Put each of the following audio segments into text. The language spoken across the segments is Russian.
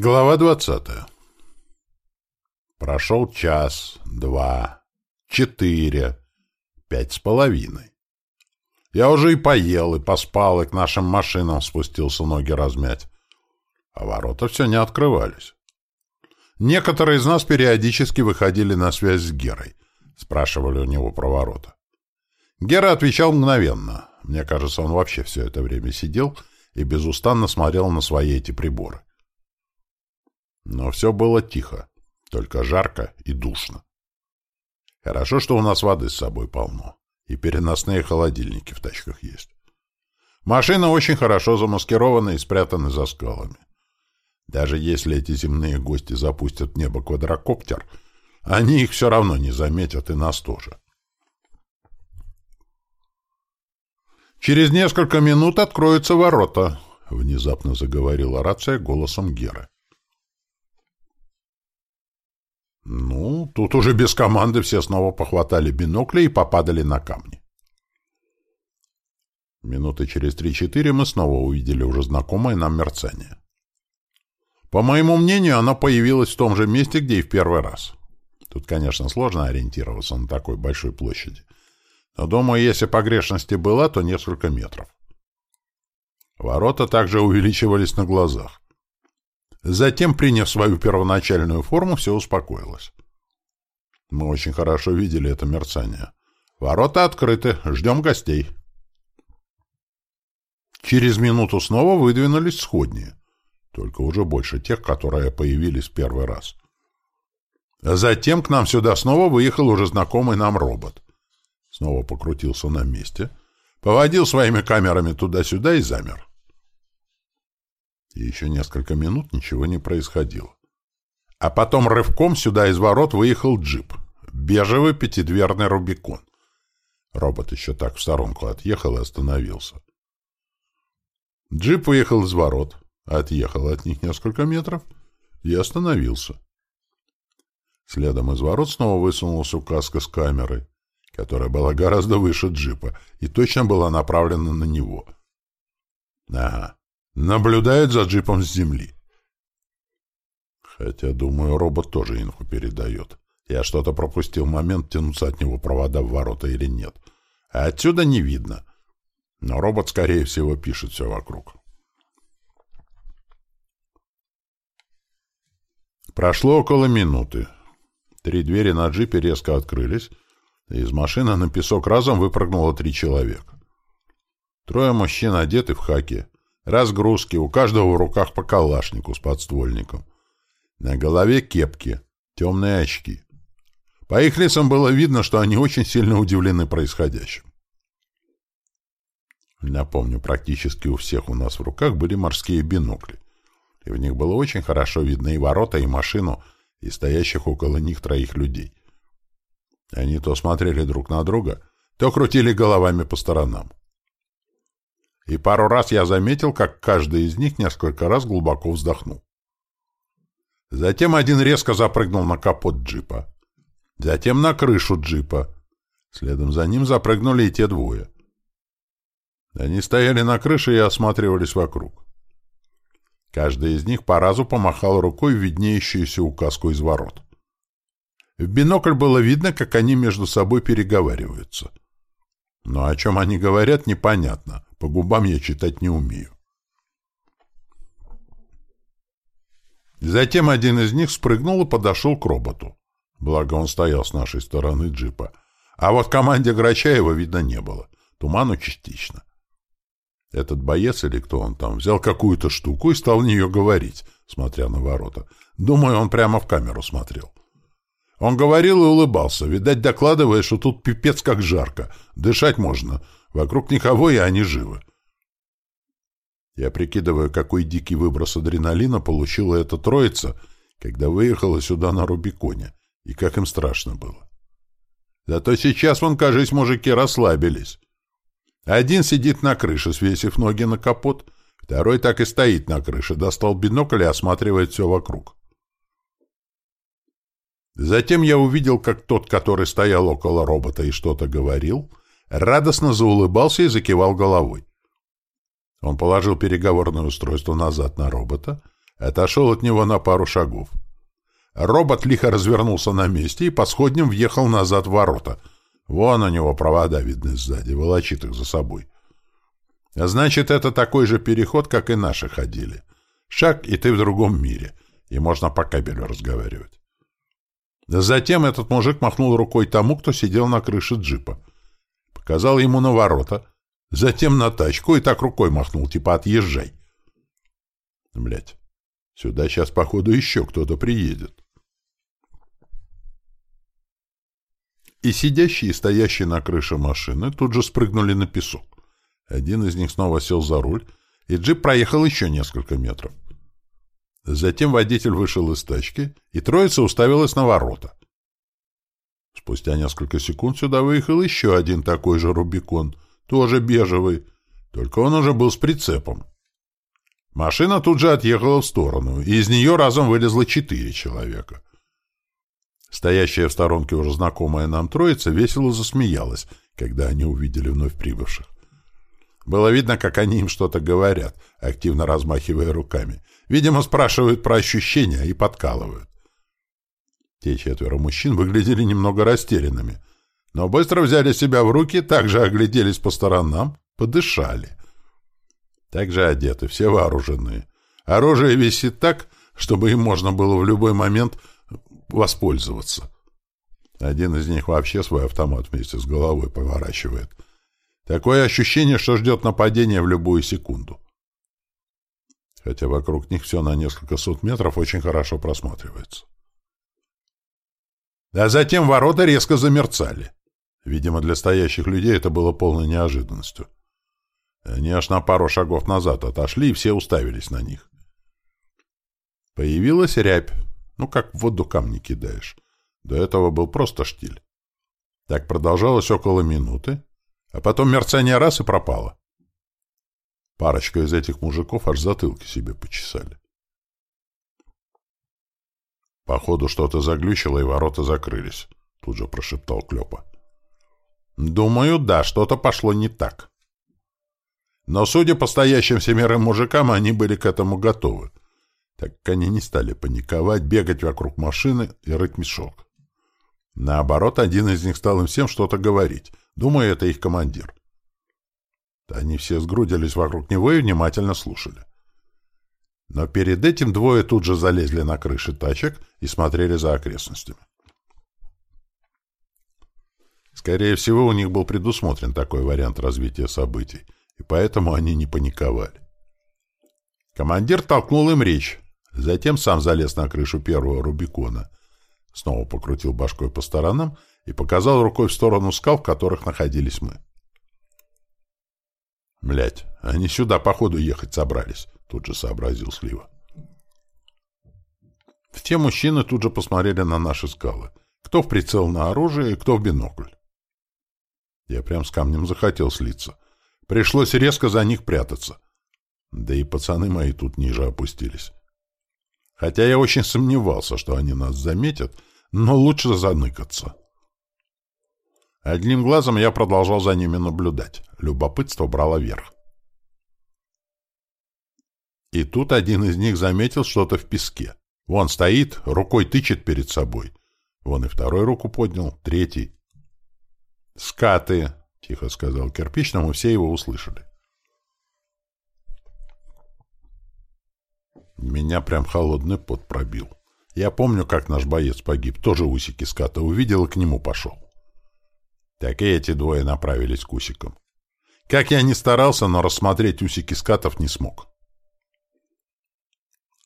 Глава двадцатая. Прошел час, два, четыре, пять с половиной. Я уже и поел, и поспал, и к нашим машинам спустился ноги размять. А ворота все не открывались. Некоторые из нас периодически выходили на связь с Герой. Спрашивали у него про ворота. Гера отвечал мгновенно. Мне кажется, он вообще все это время сидел и безустанно смотрел на свои эти приборы. Но все было тихо, только жарко и душно. Хорошо, что у нас воды с собой полно, и переносные холодильники в тачках есть. Машины очень хорошо замаскированы и спрятаны за скалами. Даже если эти земные гости запустят в небо квадрокоптер, они их все равно не заметят и нас тоже. «Через несколько минут откроются ворота», — внезапно заговорила рация голосом Геры. Ну, тут уже без команды все снова похватали бинокли и попадали на камни. Минуты через три-четыре мы снова увидели уже знакомое нам мерцание. По моему мнению, оно появилось в том же месте, где и в первый раз. Тут, конечно, сложно ориентироваться на такой большой площади. Но, думаю, если погрешности была, то несколько метров. Ворота также увеличивались на глазах. Затем, приняв свою первоначальную форму, все успокоилось. Мы очень хорошо видели это мерцание. Ворота открыты, ждем гостей. Через минуту снова выдвинулись сходние только уже больше тех, которые появились первый раз. Затем к нам сюда снова выехал уже знакомый нам робот. Снова покрутился на месте, поводил своими камерами туда-сюда и замер. И еще несколько минут ничего не происходило. А потом рывком сюда из ворот выехал джип. Бежевый пятидверный Рубикон. Робот еще так в сторонку отъехал и остановился. Джип выехал из ворот, отъехал от них несколько метров и остановился. Следом из ворот снова высунулась указка с камерой, которая была гораздо выше джипа и точно была направлена на него. Ага, наблюдает за джипом с земли. Хотя, думаю, робот тоже инфу передает. Я что-то пропустил момент, тянуться от него провода в ворота или нет. А отсюда не видно. Но робот, скорее всего, пишет все вокруг. Прошло около минуты. Три двери на джипе резко открылись, из машины на песок разом выпрыгнуло три человека. Трое мужчин одеты в хаки. Разгрузки, у каждого в руках по калашнику с подствольником. На голове кепки, темные очки. По их лицам было видно, что они очень сильно удивлены происходящим. Напомню, практически у всех у нас в руках были морские бинокли и в них было очень хорошо видно и ворота, и машину, и стоящих около них троих людей. Они то смотрели друг на друга, то крутили головами по сторонам. И пару раз я заметил, как каждый из них несколько раз глубоко вздохнул. Затем один резко запрыгнул на капот джипа. Затем на крышу джипа. Следом за ним запрыгнули и те двое. Они стояли на крыше и осматривались вокруг. Каждый из них по разу помахал рукой виднеющуюся указку из ворот. В бинокль было видно, как они между собой переговариваются. Но о чем они говорят, непонятно. По губам я читать не умею. Затем один из них спрыгнул и подошел к роботу. Благо он стоял с нашей стороны джипа. А вот команде Грачаева видно не было. Туману частично. Этот боец или кто он там взял какую-то штуку и стал в нее говорить, смотря на ворота. Думаю, он прямо в камеру смотрел. Он говорил и улыбался, видать, докладывая, что тут пипец как жарко, дышать можно, вокруг никого, и они живы. Я прикидываю, какой дикий выброс адреналина получила эта троица, когда выехала сюда на Рубиконе, и как им страшно было. Зато сейчас, вон, кажись, мужики расслабились. Один сидит на крыше, свесив ноги на капот, второй так и стоит на крыше, достал бинокль и осматривает все вокруг. Затем я увидел, как тот, который стоял около робота и что-то говорил, радостно заулыбался и закивал головой. Он положил переговорное устройство назад на робота, отошел от него на пару шагов. Робот лихо развернулся на месте и по сходням въехал назад в ворота. Вон у него провода видны сзади, волочит их за собой. Значит, это такой же переход, как и наши ходили. Шаг, и ты в другом мире, и можно по кабелю разговаривать. Затем этот мужик махнул рукой тому, кто сидел на крыше джипа. Показал ему на ворота, затем на тачку и так рукой махнул, типа «отъезжай». Блять, сюда сейчас, походу, еще кто-то приедет. И сидящие и стоящие на крыше машины тут же спрыгнули на песок. Один из них снова сел за руль, и джип проехал еще несколько метров. Затем водитель вышел из тачки, и троица уставилась на ворота. Спустя несколько секунд сюда выехал еще один такой же «Рубикон», тоже бежевый, только он уже был с прицепом. Машина тут же отъехала в сторону, и из нее разом вылезло четыре человека. Стоящая в сторонке уже знакомая нам троица весело засмеялась, когда они увидели вновь прибывших. Было видно, как они им что-то говорят, активно размахивая руками. Видимо, спрашивают про ощущения и подкалывают. Те четверо мужчин выглядели немного растерянными, но быстро взяли себя в руки, также огляделись по сторонам, подышали. Также одеты, все вооруженные. Оружие висит так, чтобы им можно было в любой момент воспользоваться. Один из них вообще свой автомат вместе с головой поворачивает. Такое ощущение, что ждет нападения в любую секунду. Хотя вокруг них все на несколько сот метров очень хорошо просматривается. А затем ворота резко замерцали. Видимо, для стоящих людей это было полной неожиданностью. Они аж на пару шагов назад отошли, и все уставились на них. Появилась рябь. Ну, как в воду камни кидаешь. До этого был просто штиль. Так продолжалось около минуты, а потом мерцание раз и пропало. Парочка из этих мужиков аж затылки себе почесали. Походу, что-то заглючило, и ворота закрылись, — тут же прошептал Клёпа. Думаю, да, что-то пошло не так. Но, судя по стоящим семерым мужикам, они были к этому готовы так как они не стали паниковать, бегать вокруг машины и рыть мешок. Наоборот, один из них стал им всем что-то говорить. Думаю, это их командир. Они все сгрудились вокруг него и внимательно слушали. Но перед этим двое тут же залезли на крыши тачек и смотрели за окрестностями. Скорее всего, у них был предусмотрен такой вариант развития событий, и поэтому они не паниковали. Командир толкнул им речь, Затем сам залез на крышу первого Рубикона. Снова покрутил башкой по сторонам и показал рукой в сторону скал, в которых находились мы. Блять, они сюда, походу, ехать собрались, тут же сообразил Слива. Все мужчины тут же посмотрели на наши скалы. Кто в прицел на оружие, кто в бинокль. Я прям с камнем захотел слиться. Пришлось резко за них прятаться. Да и пацаны мои тут ниже опустились. Хотя я очень сомневался, что они нас заметят, но лучше заныкаться. Одним глазом я продолжал за ними наблюдать. Любопытство брало верх. И тут один из них заметил что-то в песке. Вон стоит, рукой тычет перед собой. Вон и второй руку поднял, третий. «Скаты!» — тихо сказал кирпичному, все его услышали. Меня прям холодный пот пробил. Я помню, как наш боец погиб, тоже усики ската увидел и к нему пошел. Так и эти двое направились к усикам. Как я ни старался, но рассмотреть усики скатов не смог.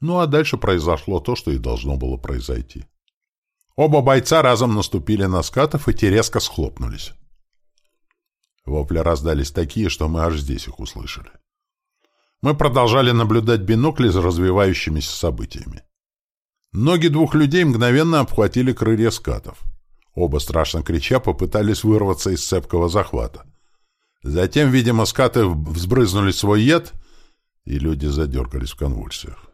Ну а дальше произошло то, что и должно было произойти. Оба бойца разом наступили на скатов, и те резко схлопнулись. Вопли раздались такие, что мы аж здесь их услышали. Мы продолжали наблюдать бинокли за развивающимися событиями. Ноги двух людей мгновенно обхватили крылья скатов. Оба, страшно крича, попытались вырваться из цепкого захвата. Затем, видимо, скаты взбрызнули свой яд, и люди задергались в конвульсиях.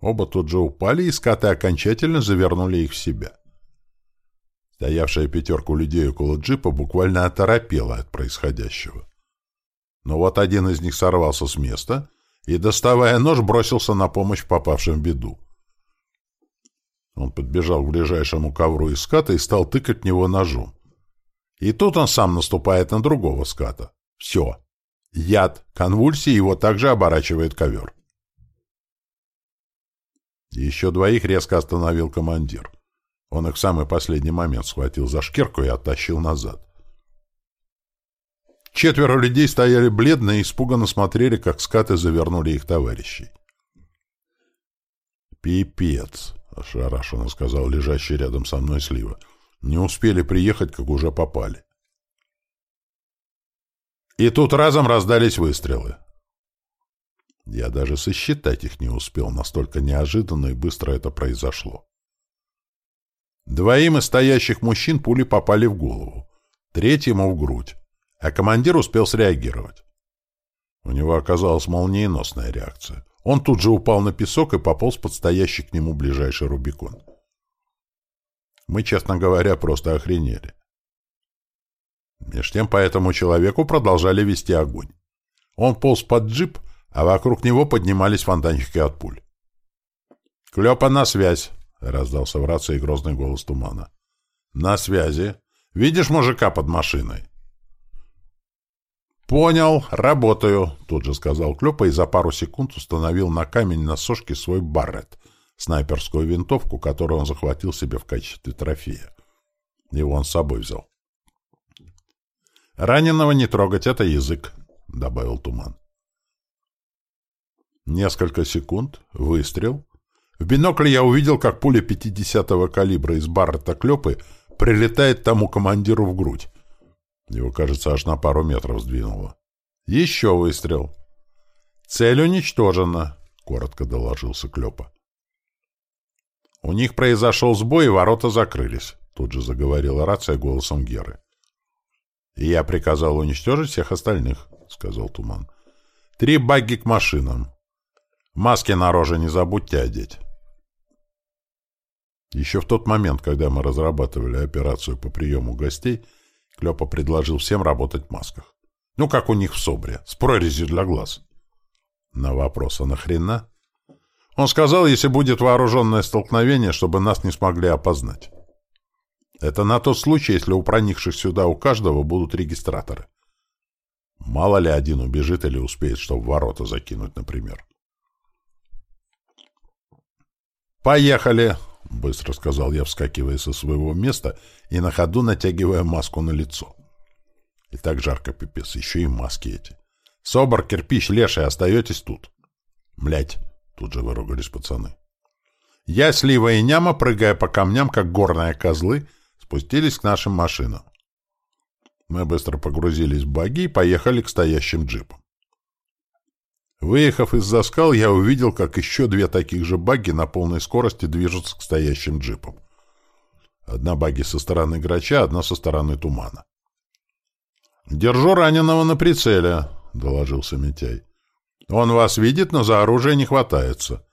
Оба тут же упали, и скаты окончательно завернули их в себя. Стоявшая пятерка людей около джипа буквально оторопела от происходящего. Но вот один из них сорвался с места и, доставая нож, бросился на помощь попавшим в беду. Он подбежал к ближайшему ковру из ската и стал тыкать в него ножом. И тут он сам наступает на другого ската. Все. Яд, конвульсии его также оборачивает ковер. Еще двоих резко остановил командир. Он их в самый последний момент схватил за шкирку и оттащил назад. Четверо людей стояли бледно и испуганно смотрели, как скаты завернули их товарищей. «Пипец!» — ошарашенно сказал лежащий рядом со мной Слива. «Не успели приехать, как уже попали». И тут разом раздались выстрелы. Я даже сосчитать их не успел, настолько неожиданно и быстро это произошло. Двоим из стоящих мужчин пули попали в голову, третьему — в грудь, а командир успел среагировать. У него оказалась молниеносная реакция. Он тут же упал на песок и пополз под стоящий к нему ближайший Рубикон. Мы, честно говоря, просто охренели. Меж тем по этому человеку продолжали вести огонь. Он полз под джип, а вокруг него поднимались фонтанчики от пуль. «Клёпа на связь!» — раздался в рации грозный голос тумана. «На связи. Видишь мужика под машиной?» «Понял, работаю», — тут же сказал Клёпа и за пару секунд установил на камень на сошке свой баррет, снайперскую винтовку, которую он захватил себе в качестве трофея. Его он с собой взял. «Раненого не трогать, это язык», — добавил Туман. Несколько секунд, выстрел. В бинокль я увидел, как пуля 50-го калибра из баррета Клёпы прилетает тому командиру в грудь. Его, кажется, аж на пару метров сдвинуло. Еще выстрел. «Цель уничтожена», — коротко доложился Клёпа. «У них произошел сбой, и ворота закрылись», — тут же заговорила рация голосом Геры. «И я приказал уничтожить всех остальных», — сказал Туман. «Три багги к машинам. Маски на роже не забудьте одеть». Еще в тот момент, когда мы разрабатывали операцию по приему гостей, Клёпа предложил всем работать в масках. Ну, как у них в СОБРе, с прорезью для глаз. На вопрос, а нахрена? Он сказал, если будет вооруженное столкновение, чтобы нас не смогли опознать. Это на тот случай, если у проникших сюда у каждого будут регистраторы. Мало ли один убежит или успеет, чтобы ворота закинуть, например. «Поехали!» — быстро сказал я, вскакивая со своего места и на ходу натягивая маску на лицо. И так жарко, пипец, еще и маски эти. «Собор, кирпич, леший, остаетесь тут!» «Млять!» — тут же выругались пацаны. Я, Слива и Няма, прыгая по камням, как горные козлы, — спустились к нашим машинам. Мы быстро погрузились в баги и поехали к стоящим джипам. Выехав из-за скал, я увидел, как еще две таких же баги на полной скорости движутся к стоящим джипам. Одна баги со стороны грача, одна со стороны тумана. «Держу раненого на прицеле», — доложился Митяй. «Он вас видит, но за оружие не хватается.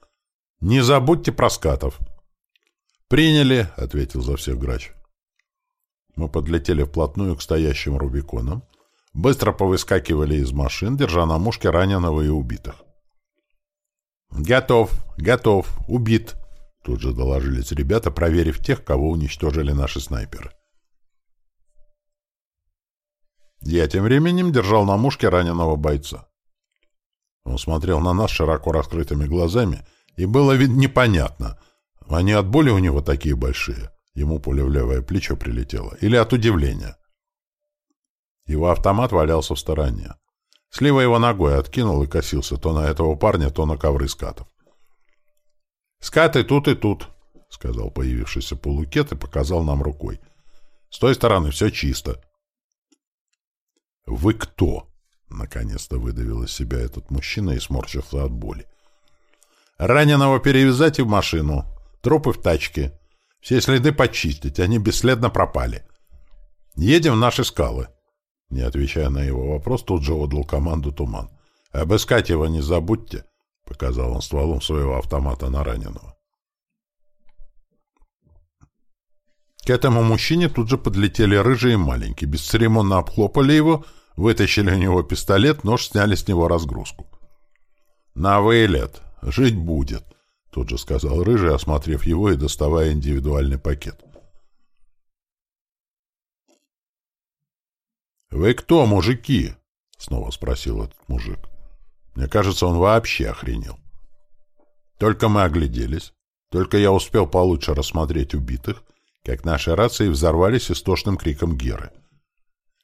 Не забудьте про скатов». «Приняли», — ответил за всех грач. Мы подлетели вплотную к стоящим Рубиконам, быстро повыскакивали из машин, держа на мушке раненого и убитых. «Готов! Готов! Убит!» Тут же доложились ребята, проверив тех, кого уничтожили наши снайперы. Я тем временем держал на мушке раненого бойца. Он смотрел на нас широко раскрытыми глазами, и было видно непонятно. Они от боли у него такие большие. Ему пуля в левое плечо прилетела. Или от удивления. Его автомат валялся в стороне. Слива его ногой откинул и косился то на этого парня, то на ковры скатов. «Скаты тут и тут», — сказал появившийся полукет и показал нам рукой. «С той стороны все чисто». «Вы кто?» — наконец-то выдавил из себя этот мужчина и сморщился от боли. «Раненого перевязать и в машину. Трупы в тачке. Все следы почистить, они бесследно пропали. Едем в наши скалы. Не отвечая на его вопрос, тут же отдал команду Туман. «Обыскать его не забудьте», — показал он стволом своего автомата на раненого. К этому мужчине тут же подлетели рыжие и маленькие, бесцеремонно обхлопали его, вытащили у него пистолет, нож, сняли с него разгрузку. «На вылет! Жить будет!» — тут же сказал Рыжий, осмотрев его и доставая индивидуальный пакет. «Вы кто, мужики?» — снова спросил этот мужик. Мне кажется, он вообще охренел. Только мы огляделись, только я успел получше рассмотреть убитых, как наши рации взорвались истошным криком Геры.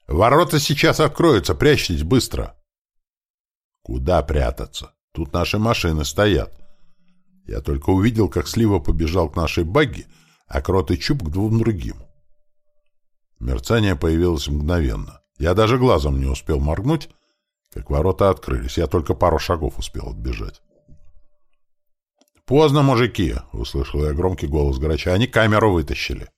«Ворота сейчас откроются! Прячьтесь быстро!» «Куда прятаться? Тут наши машины стоят!» Я только увидел, как Слива побежал к нашей багги, а Крот и Чуб к двум другим. Мерцание появилось мгновенно. Я даже глазом не успел моргнуть, как ворота открылись. Я только пару шагов успел отбежать. «Поздно, мужики!» — услышал я громкий голос Грача. «Они камеру вытащили!»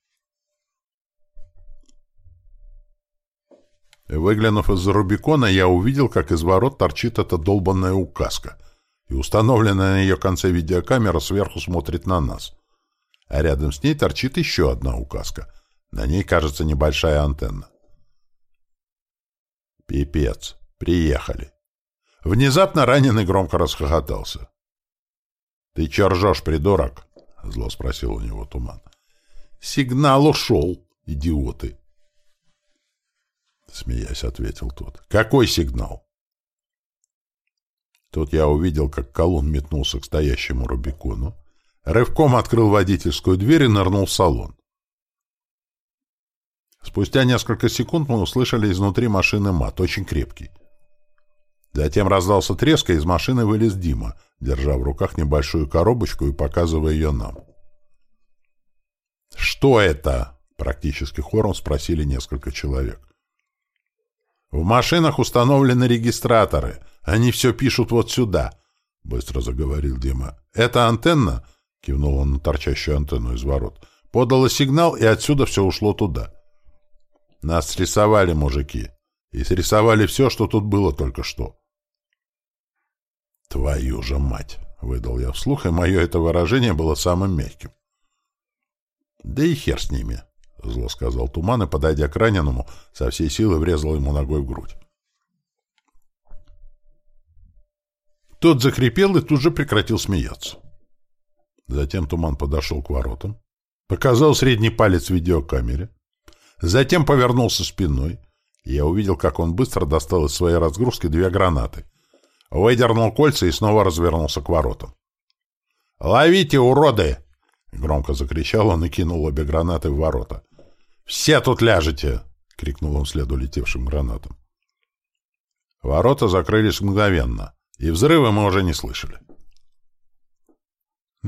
Выглянув из-за Рубикона, я увидел, как из ворот торчит эта долбанная указка, и установленная на ее конце видеокамера сверху смотрит на нас. А рядом с ней торчит еще одна указка. На ней, кажется, небольшая антенна. Пипец. Приехали. Внезапно раненый громко расхохотался. — Ты че ржешь, придурок? — зло спросил у него туман. — Сигнал ушел, идиоты. Смеясь, ответил тот. — Какой сигнал? Тут я увидел, как колонн метнулся к стоящему Рубикону, рывком открыл водительскую дверь и нырнул в салон. Спустя несколько секунд мы услышали изнутри машины мат, очень крепкий. Затем раздался треск, и из машины вылез Дима, держа в руках небольшую коробочку и показывая ее нам. «Что это?» — практически хором спросили несколько человек. «В машинах установлены регистраторы. Они все пишут вот сюда», — быстро заговорил Дима. «Это антенна?» — кивнул он на торчащую антенну из ворот. «Подала сигнал, и отсюда все ушло туда». «Нас срисовали, мужики. И срисовали все, что тут было только что». «Твою же мать!» — выдал я вслух, и мое это выражение было самым мягким. «Да и хер с ними!» — зло сказал Туман, и, подойдя к раненому, со всей силы врезал ему ногой в грудь. Тот захрипел и тут же прекратил смеяться. Затем Туман подошел к воротам, показал средний палец видеокамере, затем повернулся спиной, я увидел, как он быстро достал из своей разгрузки две гранаты — выдернул кольца и снова развернулся к воротам. «Ловите, уроды!» — громко закричал он и кинул обе гранаты в ворота. «Все тут ляжете!» — крикнул он вслед улетевшим гранатам. Ворота закрылись мгновенно, и взрывы мы уже не слышали.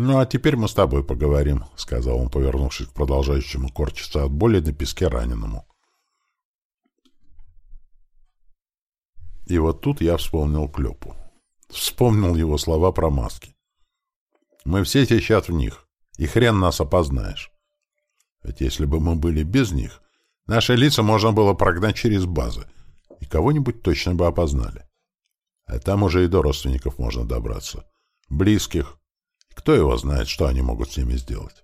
«Ну, а теперь мы с тобой поговорим», — сказал он, повернувшись к продолжающему корчиться от боли на песке раненому. И вот тут я вспомнил Клёпу. Вспомнил его слова про маски. Мы все сейчас в них, и хрен нас опознаешь. Ведь если бы мы были без них, наши лица можно было прогнать через базы, и кого-нибудь точно бы опознали. А там уже и до родственников можно добраться. Близких. Кто его знает, что они могут с ними сделать.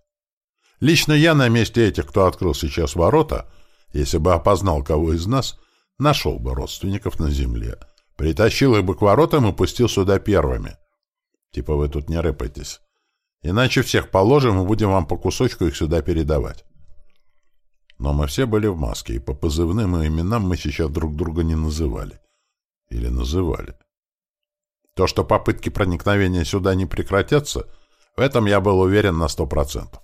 Лично я на месте этих, кто открыл сейчас ворота, если бы опознал кого из нас, Нашел бы родственников на земле. Притащил их бы к воротам и пустил сюда первыми. Типа вы тут не рыпайтесь. Иначе всех положим и будем вам по кусочку их сюда передавать. Но мы все были в маске, и по позывным и именам мы сейчас друг друга не называли. Или называли. То, что попытки проникновения сюда не прекратятся, в этом я был уверен на сто процентов.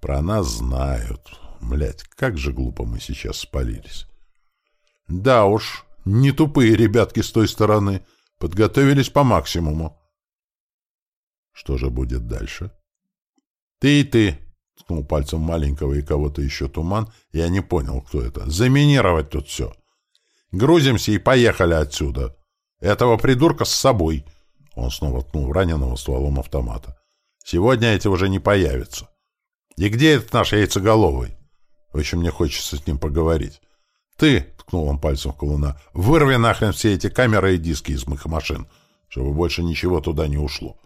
Про нас знают. Блять, как же глупо мы сейчас спалились. Да уж, не тупые ребятки с той стороны. Подготовились по максимуму. Что же будет дальше? Ты и ты, ткнул пальцем маленького и кого-то еще туман, я не понял, кто это. Заминировать тут все. Грузимся и поехали отсюда. Этого придурка с собой. Он снова ткнул раненого стволом автомата. Сегодня эти уже не появятся. И где этот наш яйцеголовый? Очень мне хочется с ним поговорить. Ты, ткнул он пальцем в колуна, вырви нахрен все эти камеры и диски из моих машин, чтобы больше ничего туда не ушло.